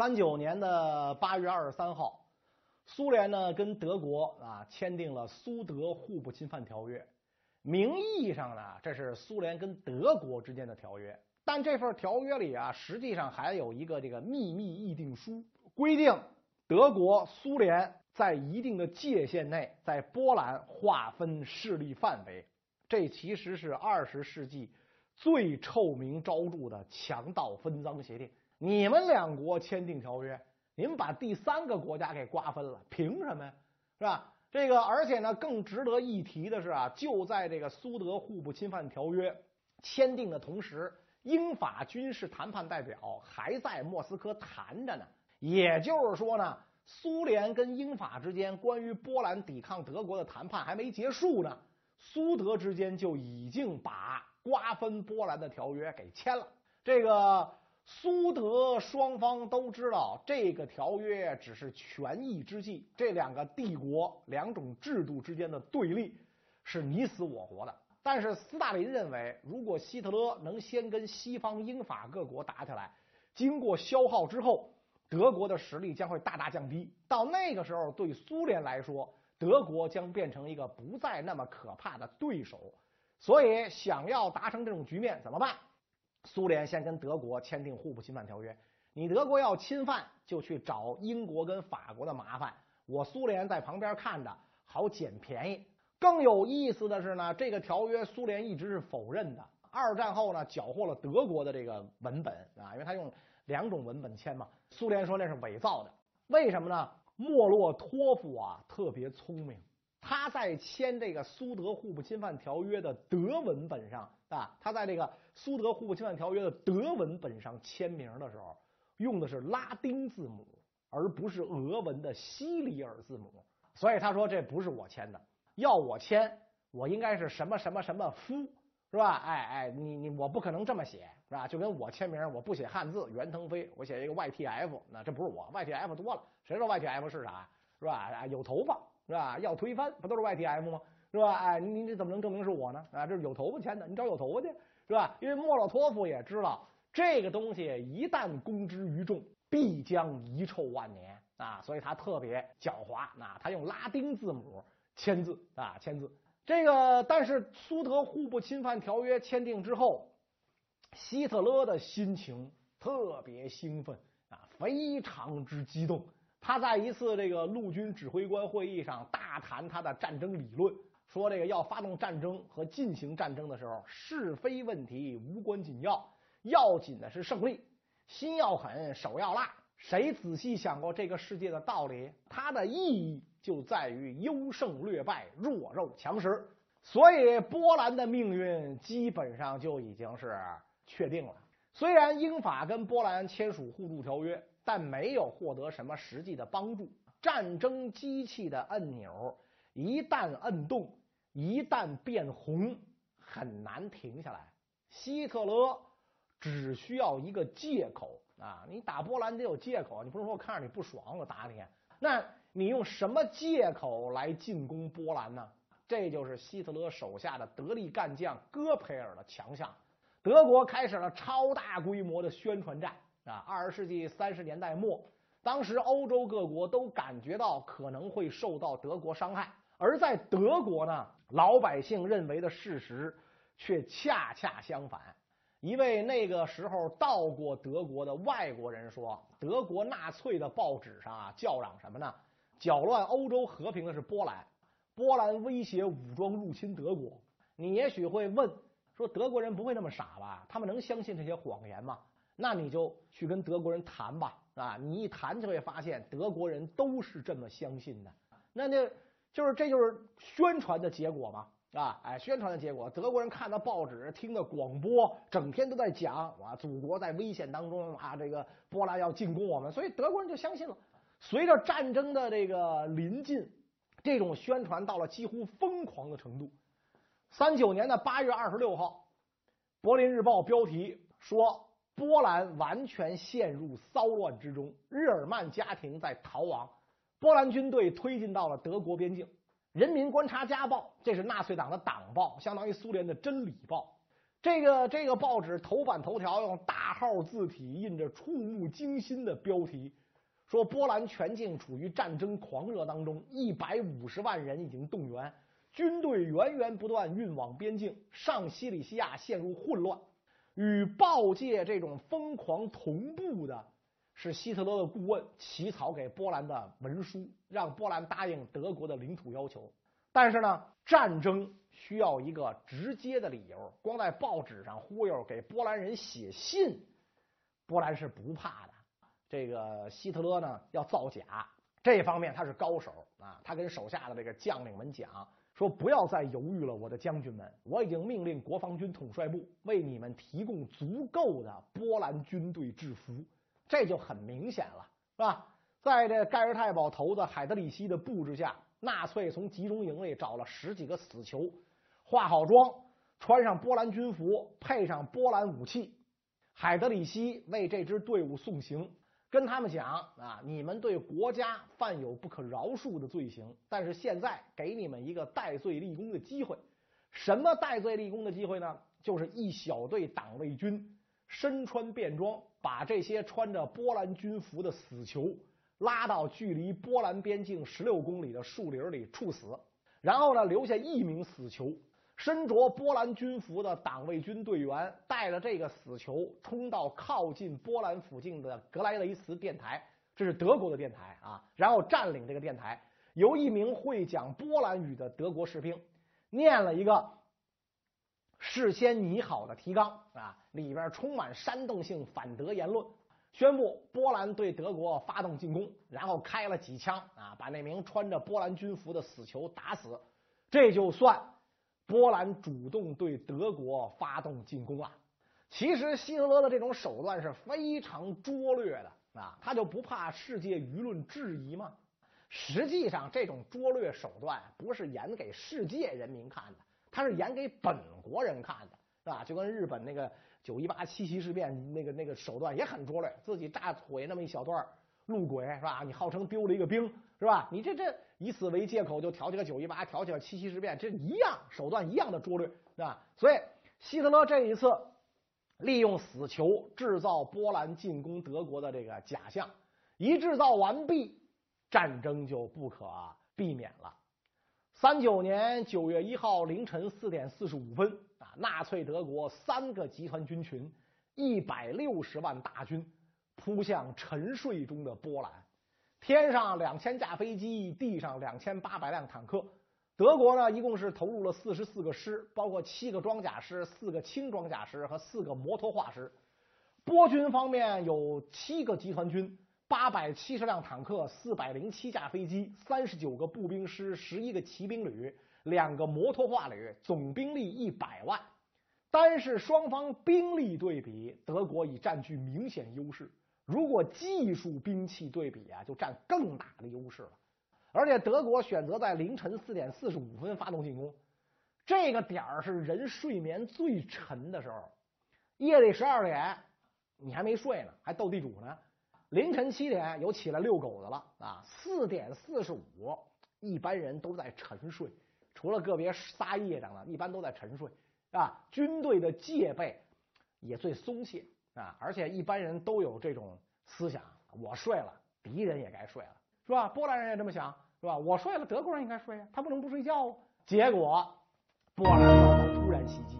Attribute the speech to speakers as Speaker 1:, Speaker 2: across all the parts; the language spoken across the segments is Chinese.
Speaker 1: 三九年的八月二十三号，苏联呢跟德国啊签订了苏德互不侵犯条约。名义上呢，这是苏联跟德国之间的条约，但这份条约里啊，实际上还有一个这个秘密议定书，规定德国、苏联在一定的界限内，在波兰划分势力范围。这其实是二十世纪最臭名昭著的强盗分赃协定。你们两国签订条约，你们把第三个国家给瓜分了，凭什么呀？是吧？这个，而且呢，更值得一提的是啊，就在这个苏德互不侵犯条约签订的同时，英法军事谈判代表还在莫斯科谈着呢。也就是说呢，苏联跟英法之间关于波兰抵抗德国的谈判还没结束呢，苏德之间就已经把瓜分波兰的条约给签了。这个。苏德双方都知道，这个条约只是权宜之计。这两个帝国、两种制度之间的对立是你死我活的。但是斯大林认为，如果希特勒能先跟西方英法各国打起来，经过消耗之后，德国的实力将会大大降低。到那个时候，对苏联来说，德国将变成一个不再那么可怕的对手。所以，想要达成这种局面，怎么办？苏联先跟德国签订互不侵犯条约，你德国要侵犯，就去找英国跟法国的麻烦。我苏联在旁边看着，好捡便宜。更有意思的是呢，这个条约苏联一直是否认的。二战后呢，缴获了德国的这个文本啊，因为他用两种文本签嘛。苏联说那是伪造的，为什么呢？莫洛托夫啊特别聪明。他在签这个苏德互不侵犯条约的德文本上啊，他在这个苏德互不侵犯条约的德文本上签名的时候，用的是拉丁字母，而不是俄文的西里尔字母。所以他说这不是我签的，要我签，我应该是什么什么什么夫，是吧？哎哎，你你我不可能这么写，是吧？就跟我签名，我不写汉字，袁腾飞，我写一个 YTF，那这不是我，YTF 多了，谁知道 YTF 是啥，是吧？有头发。是吧？要推翻不都是 YTF 吗？是吧？哎，你你怎么能证明是我呢？啊，这是有头发签的，你找有头发去，是吧？因为莫洛托夫也知道这个东西一旦公之于众，必将遗臭万年啊，所以他特别狡猾啊，他用拉丁字母签字啊，签字。这个但是苏德互不侵犯条约签订之后，希特勒的心情特别兴奋啊，非常之激动。他在一次这个陆军指挥官会议上大谈他的战争理论，说这个要发动战争和进行战争的时候，是非问题无关紧要，要紧的是胜利，心要狠，手要辣。谁仔细想过这个世界的道理？它的意义就在于优胜劣败，弱肉强食。所以波兰的命运基本上就已经是确定了。虽然英法跟波兰签署互助条约。但没有获得什么实际的帮助。战争机器的按钮一旦摁动，一旦变红，很难停下来。希特勒只需要一个借口啊！你打波兰得有借口，你不是说我看着你不爽我打你？那你用什么借口来进攻波兰呢？这就是希特勒手下的得力干将戈培尔的强项。德国开始了超大规模的宣传战。啊，二十世纪三十年代末，当时欧洲各国都感觉到可能会受到德国伤害，而在德国呢，老百姓认为的事实却恰恰相反。一位那个时候到过德国的外国人说：“德国纳粹的报纸上啊，叫嚷什么呢？搅乱欧洲和平的是波兰，波兰威胁武装入侵德国。”你也许会问说：“德国人不会那么傻吧？他们能相信这些谎言吗？”那你就去跟德国人谈吧，啊，你一谈就会发现德国人都是这么相信的。那那就是这就是宣传的结果嘛，啊，哎，宣传的结果，德国人看到报纸，听的广播，整天都在讲啊，祖国在危险当中啊，这个波兰要进攻我们，所以德国人就相信了。随着战争的这个临近，这种宣传到了几乎疯狂的程度。三九年的八月二十六号，《柏林日报》标题说。波兰完全陷入骚乱之中，日耳曼家庭在逃亡，波兰军队推进到了德国边境。人民观察家报，这是纳粹党的党报，相当于苏联的真理报。这个这个报纸头版头条用大号字体印着触目惊心的标题，说波兰全境处于战争狂热当中，一百五十万人已经动员，军队源源不断运往边境，上西里西亚陷入混乱。与报界这种疯狂同步的是希特勒的顾问起草给波兰的文书，让波兰答应德国的领土要求。但是呢，战争需要一个直接的理由，光在报纸上忽悠，给波兰人写信，波兰是不怕的。这个希特勒呢要造假，这方面他是高手啊。他跟手下的这个将领们讲说：“不要再犹豫了，我的将军们，我已经命令国防军统帅部为你们提供足够的波兰军队制服。”这就很明显了，是吧？在这盖尔太保头子海德里希的布置下。纳粹从集中营里找了十几个死囚，化好妆，穿上波兰军服，配上波兰武器。海德里希为这支队伍送行，跟他们讲啊，你们对国家犯有不可饶恕的罪行，但是现在给你们一个戴罪立功的机会。什么戴罪立功的机会呢？就是一小队党卫军身穿便装，把这些穿着波兰军服的死囚。拉到距离波兰边境十六公里的树林里处死，然后呢，留下一名死囚。身着波兰军服的党卫军队员带着这个死囚冲到靠近波兰附近的格莱雷茨电台，这是德国的电台啊。然后占领这个电台，由一名会讲波兰语的德国士兵念了一个事先拟好的提纲啊，里边充满煽动性反德言论。宣布波兰对德国发动进攻，然后开了几枪啊，把那名穿着波兰军服的死囚打死。这就算波兰主动对德国发动进攻了。其实希特勒的这种手段是非常拙劣的啊，他就不怕世界舆论质疑吗？实际上，这种拙劣手段不是演给世界人民看的，他是演给本国人看的，是吧？就跟日本那个。九一八七七事变那个那个手段也很拙劣，自己炸毁那么一小段路轨是吧？你号称丢了一个兵是吧？你这这以此为借口就挑起了九一八，挑起了七七事变，这一样手段一样的拙劣是吧？所以希特勒这一次利用死囚制造波兰进攻德国的这个假象，一制造完毕，战争就不可避免了。三九年九月一号凌晨四点四十五分。纳粹德国三个集团军群，一百六十万大军扑向沉睡中的波兰，天上两千架飞机，地上两千八百辆坦克。德国呢，一共是投入了四十四个师，包括七个装甲师、四个轻装甲师和四个摩托化师。波军方面有七个集团军，八百七十辆坦克，四百零七架飞机，三十九个步兵师，十一个骑兵旅。两个摩托化旅，总兵力一百万。单是双方兵力对比，德国已占据明显优势。如果技术兵器对比啊，就占更大的优势了。而且德国选择在凌晨四点四十五分发动进攻，这个点儿是人睡眠最沉的时候。夜里十二点，你还没睡呢，还斗地主呢。凌晨七点有起来遛狗的了啊。四点四十五，一般人都在沉睡。除了个别撒夜仗的，一般都在沉睡啊。军队的戒备也最松懈啊，而且一般人都有这种思想：我睡了，敌人也该睡了，是吧？波兰人也这么想，是吧？我睡了，德国人应该睡啊，他不能不睡觉啊。结果，波兰遭到突然袭击，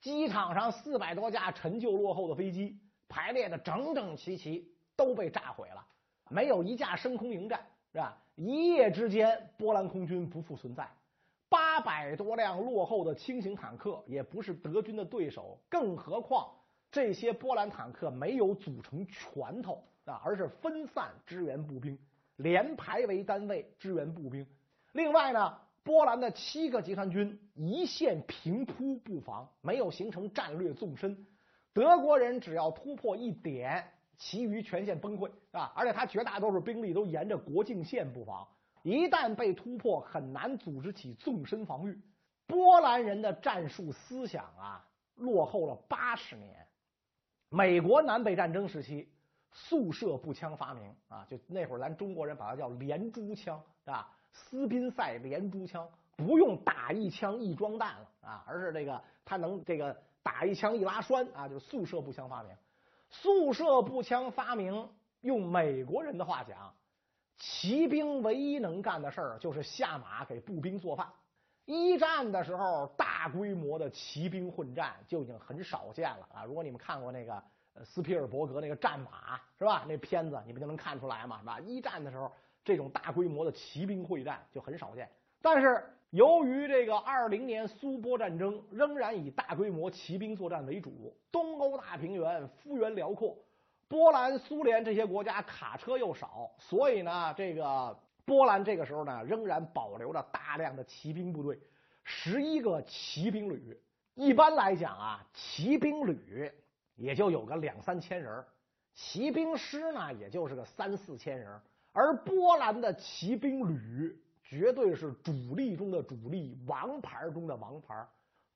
Speaker 1: 机场上四百多架陈旧落后的飞机排列的整整齐齐，都被炸毁了，没有一架升空迎战，是吧？一夜之间，波兰空军不复存在。八百多辆落后的轻型坦克也不是德军的对手，更何况这些波兰坦克没有组成拳头啊，而是分散支援步兵，连排为单位支援步兵。另外呢，波兰的七个集团军一线平铺布防，没有形成战略纵深。德国人只要突破一点，其余全线崩溃啊！而且他绝大多数兵力都沿着国境线布防。一旦被突破，很难组织起纵深防御。波兰人的战术思想啊，落后了八十年。美国南北战争时期，速射步枪发明啊，就那会儿咱中国人把它叫连珠枪啊，斯宾塞连珠枪，不用打一枪一装弹了啊，而是这个它能这个打一枪一拉栓啊，就是速射步枪发明。速射步枪发明，用美国人的话讲，骑兵唯一能干的事儿就是下马给步兵做饭。一战的时候，大规模的骑兵混战就已经很少见了啊！如果你们看过那个斯皮尔伯格那个《战马》是吧？那片子你们就能看出来嘛，是吧？一战的时候，这种大规模的骑兵会战就很少见。但是由于这个二零年苏波战争仍然以大规模骑兵作战为主，东欧大平原幅员辽阔，波兰、苏联这些国家卡车又少，所以呢，这个。波兰这个时候呢，仍然保留着大量的骑兵部队，十一个骑兵旅。一般来讲啊，骑兵旅也就有个两三千人，骑兵师呢也就是个三四千人。而波兰的骑兵旅绝对是主力中的主力，王牌中的王牌。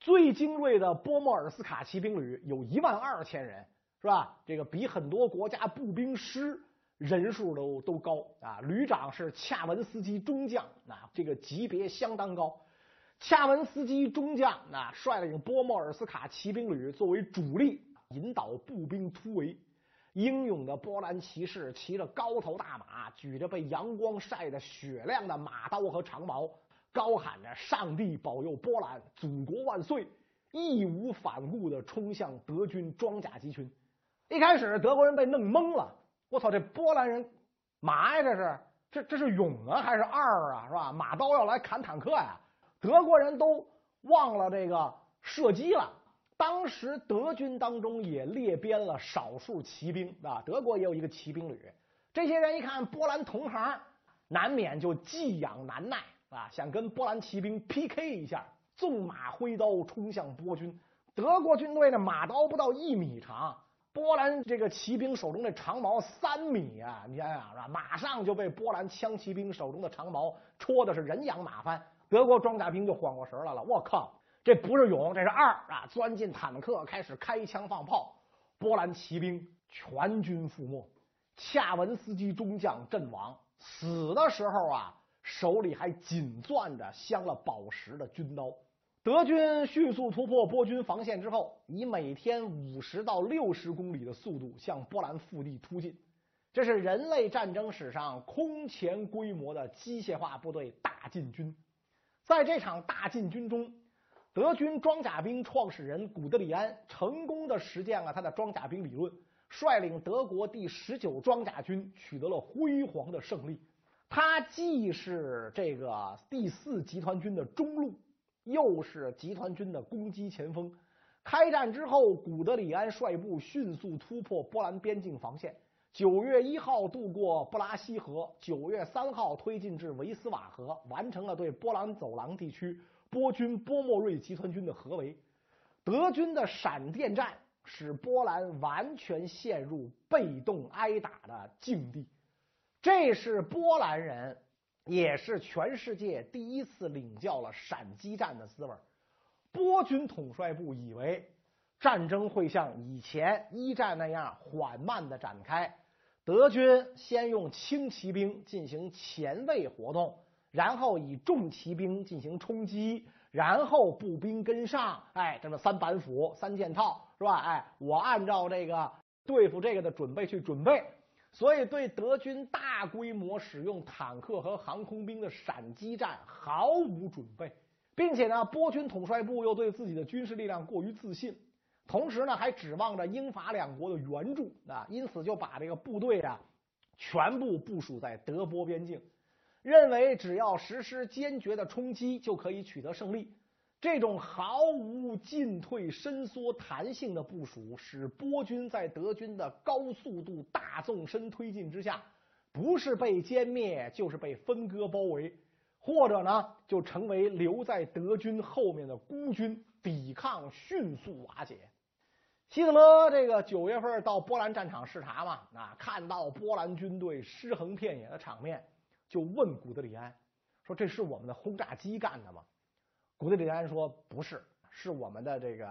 Speaker 1: 最精锐的波莫尔斯卡骑兵旅有一万二千人，是吧？这个比很多国家步兵师。人数都都高啊！旅长是恰文斯基中将，啊，这个级别相当高。恰文斯基中将啊，率领波莫尔斯卡骑兵旅作为主力，引导步兵突围。英勇的波兰骑士骑着高头大马，举着被阳光晒得雪亮的马刀和长矛，高喊着“上帝保佑波兰，祖国万岁”，义无反顾地冲向德军装甲集群。一开始，德国人被弄懵了。我操，这波兰人嘛呀？这是这这是勇啊还是二啊？是吧？马刀要来砍坦克呀？德国人都忘了这个射击了。当时德军当中也列编了少数骑兵啊，德国也有一个骑兵旅。这些人一看波兰同行，难免就寄养难耐啊，想跟波兰骑兵 PK 一下，纵马挥刀冲向波军。德国军队的马刀不到一米长。波兰这个骑兵手中的长矛三米啊，你想想是吧？马上就被波兰枪骑兵手中的长矛戳的是人仰马翻。德国装甲兵就缓过神来了，我靠，这不是勇，这是二啊！钻进坦克开始开枪放炮，波兰骑兵全军覆没，恰文斯基中将阵亡，死的时候啊，手里还紧攥着镶了宝石的军刀。德军迅速突破波军防线之后，以每天五十到六十公里的速度向波兰腹地突进。这是人类战争史上空前规模的机械化部队大进军。在这场大进军中，德军装甲兵创始人古德里安成功的实践了他的装甲兵理论，率领德国第十九装甲军取得了辉煌的胜利。他既是这个第四集团军的中路。又是集团军的攻击前锋。开战之后，古德里安率部迅速突破波兰边境防线。九月一号渡过布拉西河，九月三号推进至维斯瓦河，完成了对波兰走廊地区波军波莫瑞集团军的合围。德军的闪电战使波兰完全陷入被动挨打的境地。这是波兰人。也是全世界第一次领教了闪击战的滋味。波军统帅部以为战争会像以前一战那样缓慢的展开，德军先用轻骑兵进行前卫活动，然后以重骑兵进行冲击，然后步兵跟上。哎，这么三板斧、三件套是吧？哎，我按照这个对付这个的准备去准备。所以，对德军大规模使用坦克和航空兵的闪击战毫无准备，并且呢，波军统帅部又对自己的军事力量过于自信，同时呢，还指望着英法两国的援助啊，因此就把这个部队啊全部部署在德波边境，认为只要实施坚决的冲击就可以取得胜利。这种毫无进退伸缩弹性的部署，使波军在德军的高速度大纵深推进之下，不是被歼灭，就是被分割包围，或者呢，就成为留在德军后面的孤军，抵抗迅速瓦解。希特勒这个九月份到波兰战场视察嘛，啊，看到波兰军队尸横遍野的场面，就问古德里安说：“这是我们的轰炸机干的吗？”古德里安说：“不是，是我们的这个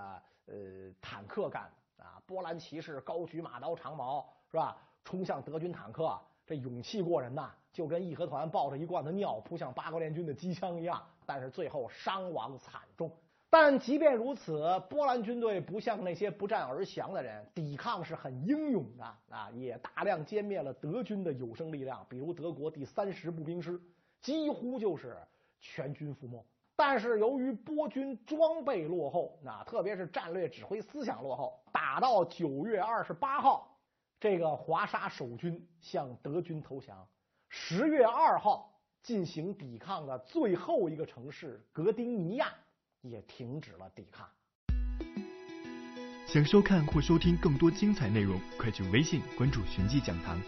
Speaker 1: 呃坦克干的啊！波兰骑士高举马刀长矛，是吧？冲向德军坦克，这勇气过人呐，就跟义和团抱着一罐子尿扑向八国联军的机枪一样。但是最后伤亡惨重。但即便如此，波兰军队不像那些不战而降的人，抵抗是很英勇的啊，也大量歼灭了德军的有生力量，比如德国第三十步兵师，几乎就是全军覆没。但是由于波军装备落后，那特别是战略指挥思想落后，打到九月二十八号，这个华沙守军向德军投降。十月二号进行抵抗的最后一个城市格丁尼亚。也停止了抵抗。
Speaker 2: 想收看或收听更多精彩内容，快去微信关注“寻迹讲堂”。